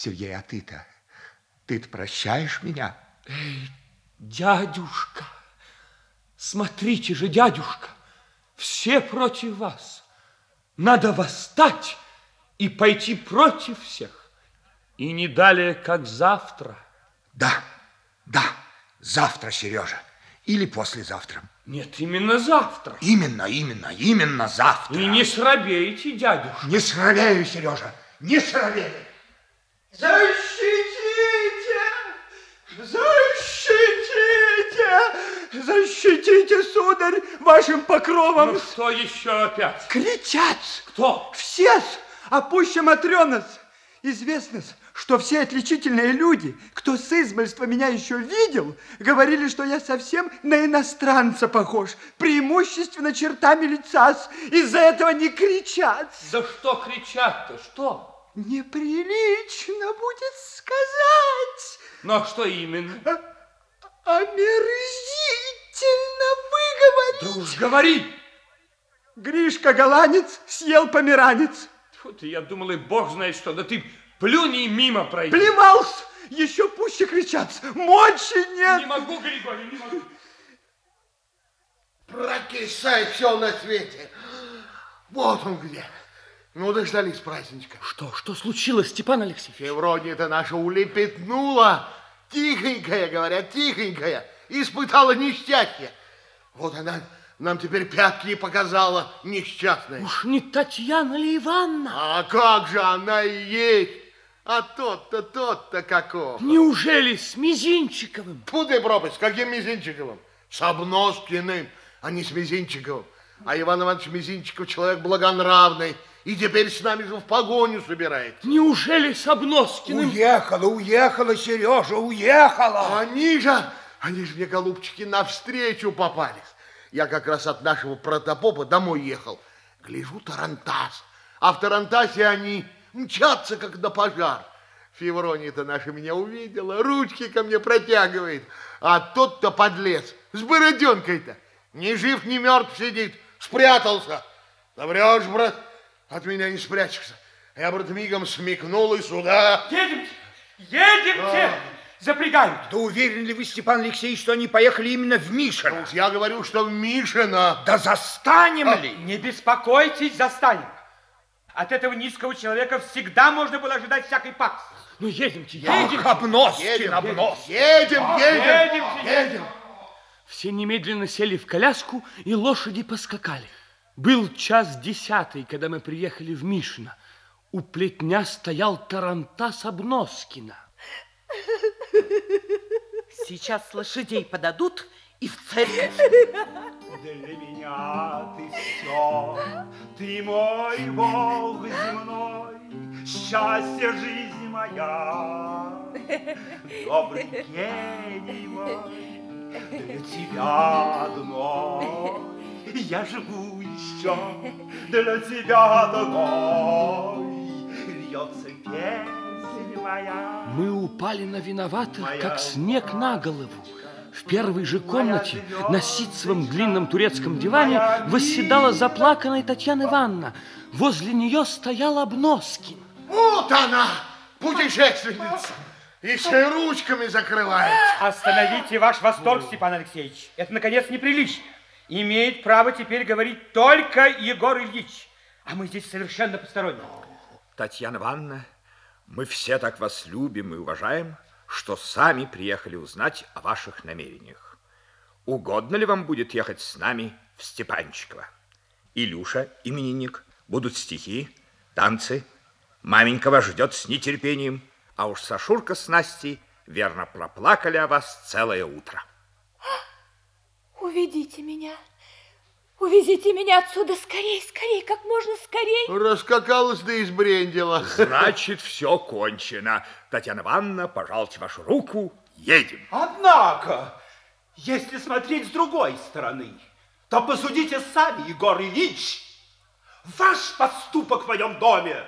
Сергей, а ты-то, ты-то прощаешь меня? Эй, дядюшка, смотрите же, дядюшка, все против вас. Надо восстать и пойти против всех. И не далее, как завтра. Да, да, завтра, Сережа. Или послезавтра. Нет, именно завтра. Именно, именно, именно завтра. И не срабеете, дядюшка. Не срабею, Сережа, не срабею. Защитите! Защитите! Защитите, сударь, вашим покровом. Ну что еще опять? Кричат. Кто? Все, а пуще Матрёнос. Известно, что все отличительные люди, кто с измольства меня еще видел, говорили, что я совсем на иностранца похож, преимущественно чертами лица. Из-за этого не кричат. Да что кричат-то, что? Неприлично будет сказать. Но что именно? А, омерзительно выговорить. Да уж говори. Гришка Голландец съел померанец. Вот я думал, и бог знает что, да ты плюнь и мимо пройди. Плевался, еще пуще кричат, мочи нет. Не могу, Григорий, не могу. Прокисает все на свете. Вот он где. Ну, дождались праздничка. Что, что случилось, Степан Алексеевич? Феврония-то наша улепетнула. Тихонькая, говорят, тихонькая. Испытала несчастье. Вот она нам теперь пятки и показала несчастная. Уж не Татьяна ли Ивановна? А как же она и есть. А тот-то, тот-то каков. Неужели с Мизинчиковым? Фу ты пропасть, с каким Мизинчиковым? С Обноскиным, а не с Мизинчиковым. А Иван Иванович Мизинчиков человек благонравный. И теперь с нами же в погоню собирается. Неужели с Обноскиным? Уехала, уехала, Сережа, уехала. Они же, они же мне, голубчики, навстречу попались. Я как раз от нашего протопопа домой ехал. Гляжу, Тарантас. А в Тарантасе они мчатся, как на пожар. Феврония-то наша меня увидела, ручки ко мне протягивает. А тот-то подлез с бороденкой-то. Ни жив, ни мертв сидит, спрятался. Да врешь, брат, от меня не спрячешься. Я, брат, мигом смекнул и сюда. Едемте, едемте. А. Запрягают. Да уверен ли вы, Степан Алексеевич, что они поехали именно в Мишино? Ну, я говорю, что в Мишино. Да застанем а, ли? Не беспокойтесь, застанем. От этого низкого человека всегда можно было ожидать всякой пакости. Ну, едемте, едемте. Ах, обноски, едем, обнос. Едем, едем, едем, едем, едем. Все немедленно сели в коляску, и лошади поскакали. Был час десятый, когда мы приехали в Мишино. У плетня стоял Тарантас Обноскина. Сейчас лошадей подадут и в церковь. Для меня ты все, ты мой Бог земной, счастье жизнь моя. Добрый гений мой, для тебя одной я живу еще, для тебя одной льется песня моя. Мы упали на виноватых, как снег на голову. В первой же комнате на ситцевом длинном турецком диване восседала заплаканная Татьяна Ивановна. Возле нее стоял Обноскин. Вот она, путешественница. Еще и ручками закрывает. Остановите ваш восторг, Степан Алексеевич. Это, наконец, неприлично. Имеет право теперь говорить только Егор Ильич. А мы здесь совершенно посторонние. Татьяна Ивановна, мы все так вас любим и уважаем, что сами приехали узнать о ваших намерениях. Угодно ли вам будет ехать с нами в Степанчиково? Илюша, именинник, будут стихи, танцы. Маменька вас ждет с нетерпением, а уж Сашурка с Настей верно проплакали о вас целое утро. Уведите меня. Увезите меня отсюда скорей, скорей, как можно скорей. Раскакалась да избрендила. Значит, все кончено. Татьяна Ивановна, пожалуйте вашу руку, едем. Однако, если смотреть с другой стороны, то посудите сами, Егор Ильич. Ваш поступок в моем доме